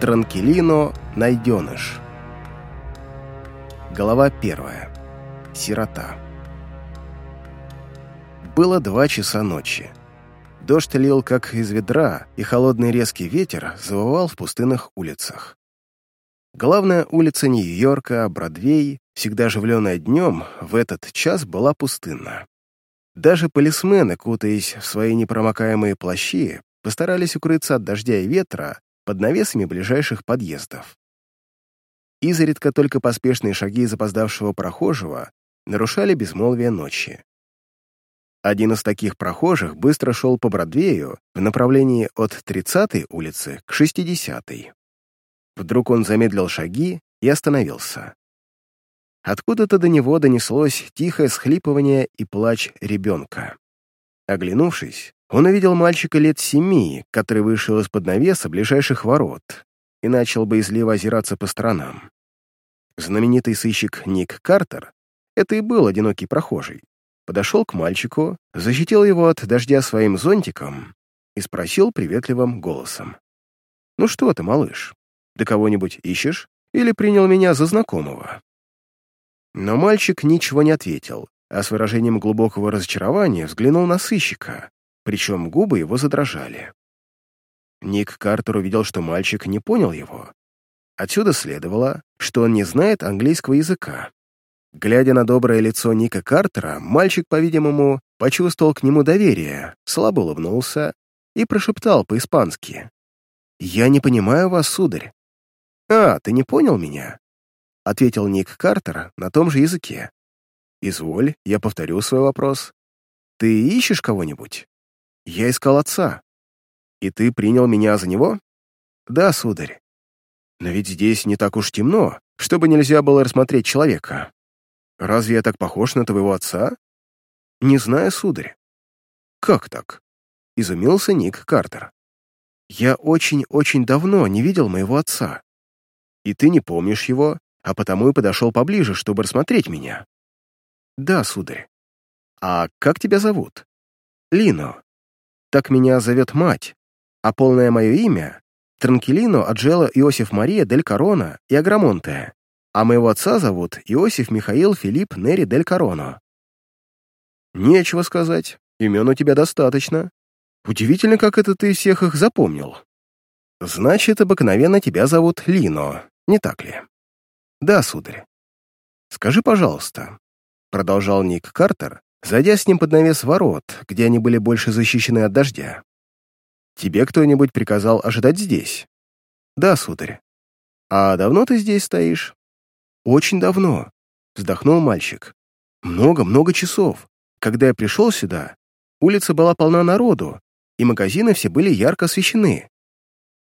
Транкелино найденыш. Глава первая. Сирота. Было два часа ночи. Дождь лил как из ведра, и холодный резкий ветер завывал в пустынных улицах. Главная улица Нью-Йорка, Бродвей, всегда оживленная днем, в этот час была пустынна. Даже полисмены, кутаясь в свои непромокаемые плащи, постарались укрыться от дождя и ветра под навесами ближайших подъездов. Изредка только поспешные шаги запоздавшего прохожего нарушали безмолвие ночи. Один из таких прохожих быстро шел по Бродвею в направлении от 30-й улицы к 60-й. Вдруг он замедлил шаги и остановился. Откуда-то до него донеслось тихое схлипывание и плач ребенка. Оглянувшись, он увидел мальчика лет семи, который вышел из-под навеса ближайших ворот и начал боязливо озираться по сторонам. Знаменитый сыщик Ник Картер, это и был одинокий прохожий, подошел к мальчику, защитил его от дождя своим зонтиком и спросил приветливым голосом. «Ну что ты, малыш, ты кого-нибудь ищешь или принял меня за знакомого?» Но мальчик ничего не ответил, а с выражением глубокого разочарования взглянул на сыщика, причем губы его задрожали. Ник Картер увидел, что мальчик не понял его. Отсюда следовало, что он не знает английского языка. Глядя на доброе лицо Ника Картера, мальчик, по-видимому, почувствовал к нему доверие, слабо улыбнулся и прошептал по-испански. «Я не понимаю вас, сударь». «А, ты не понял меня?» — ответил Ник Картер на том же языке. «Изволь, я повторю свой вопрос. Ты ищешь кого-нибудь?» Я искал отца. И ты принял меня за него? Да, сударь. Но ведь здесь не так уж темно, чтобы нельзя было рассмотреть человека. Разве я так похож на твоего отца? Не знаю, сударь. Как так? Изумился Ник Картер. Я очень-очень давно не видел моего отца. И ты не помнишь его, а потому и подошел поближе, чтобы рассмотреть меня. Да, сударь. А как тебя зовут? Лино. Так меня зовет мать, а полное мое имя — Транкелино Аджела Иосиф Мария дель Корона и Аграмонте, а моего отца зовут Иосиф Михаил Филипп Нери дель Короно. Нечего сказать, имен у тебя достаточно. Удивительно, как это ты всех их запомнил. Значит, обыкновенно тебя зовут Лино, не так ли? Да, сударь. Скажи, пожалуйста, продолжал Ник Картер, зайдя с ним под навес ворот, где они были больше защищены от дождя. «Тебе кто-нибудь приказал ожидать здесь?» «Да, сударь». «А давно ты здесь стоишь?» «Очень давно», — вздохнул мальчик. «Много-много часов. Когда я пришел сюда, улица была полна народу, и магазины все были ярко освещены.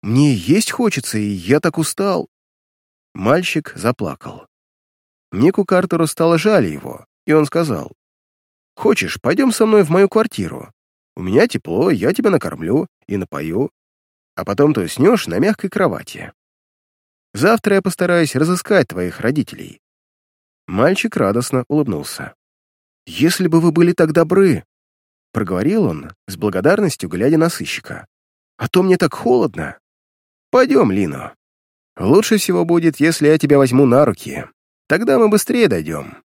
Мне есть хочется, и я так устал». Мальчик заплакал. Нику Картеру стало жаль его, и он сказал, Хочешь, пойдем со мной в мою квартиру? У меня тепло, я тебя накормлю и напою, а потом ты уснешь на мягкой кровати. Завтра я постараюсь разыскать твоих родителей». Мальчик радостно улыбнулся. «Если бы вы были так добры!» Проговорил он, с благодарностью глядя на сыщика. «А то мне так холодно!» «Пойдем, Лино. Лучше всего будет, если я тебя возьму на руки. Тогда мы быстрее дойдем».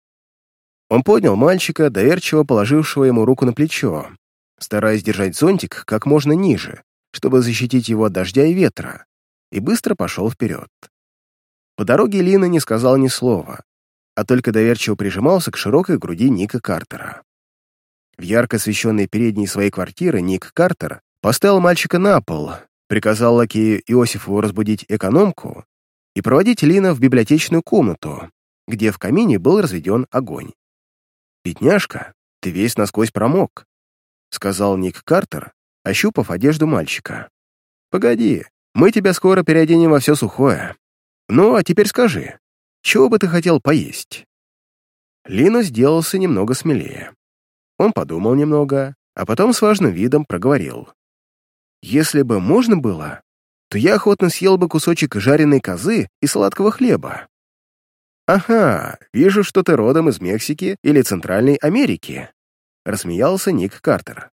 Он поднял мальчика, доверчиво положившего ему руку на плечо, стараясь держать зонтик как можно ниже, чтобы защитить его от дождя и ветра, и быстро пошел вперед. По дороге Лина не сказал ни слова, а только доверчиво прижимался к широкой груди Ника Картера. В ярко освещенной передней своей квартиры Ник Картер поставил мальчика на пол, приказал лакею Иосифу разбудить экономку и проводить Лина в библиотечную комнату, где в камине был разведен огонь. «Бедняжка, ты весь насквозь промок», — сказал Ник Картер, ощупав одежду мальчика. «Погоди, мы тебя скоро переоденем во все сухое. Ну, а теперь скажи, чего бы ты хотел поесть?» Лино сделался немного смелее. Он подумал немного, а потом с важным видом проговорил. «Если бы можно было, то я охотно съел бы кусочек жареной козы и сладкого хлеба. «Ага, вижу, что ты родом из Мексики или Центральной Америки», — рассмеялся Ник Картер.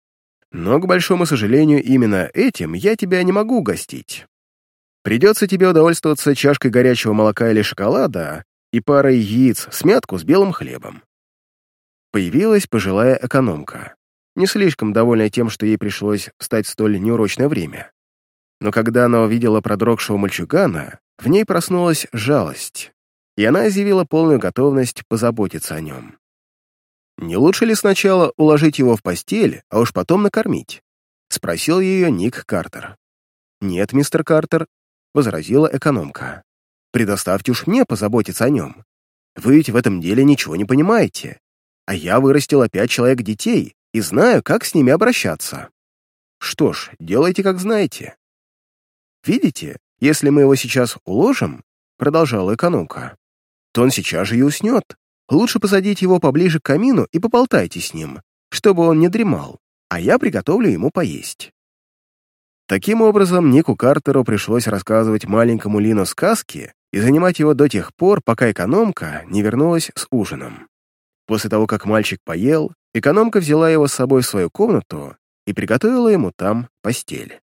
«Но, к большому сожалению, именно этим я тебя не могу угостить. Придется тебе удовольствоваться чашкой горячего молока или шоколада и парой яиц в смятку с белым хлебом. Появилась пожилая экономка, не слишком довольная тем, что ей пришлось встать в столь неурочное время. Но когда она увидела продрогшего мальчугана, в ней проснулась жалость, и она изъявила полную готовность позаботиться о нем. «Не лучше ли сначала уложить его в постель, а уж потом накормить?» — спросил ее Ник Картер. «Нет, мистер Картер», — возразила экономка. «Предоставьте уж мне позаботиться о нем. Вы ведь в этом деле ничего не понимаете. А я вырастила пять человек детей и знаю, как с ними обращаться. Что ж, делайте, как знаете. Видите, если мы его сейчас уложим, продолжала экономка, то он сейчас же и уснет. Лучше посадить его поближе к камину и поболтайте с ним, чтобы он не дремал, а я приготовлю ему поесть. Таким образом, Нику Картеру пришлось рассказывать маленькому Лину сказки и занимать его до тех пор, пока экономка не вернулась с ужином. После того, как мальчик поел, экономка взяла его с собой в свою комнату и приготовила ему там постель.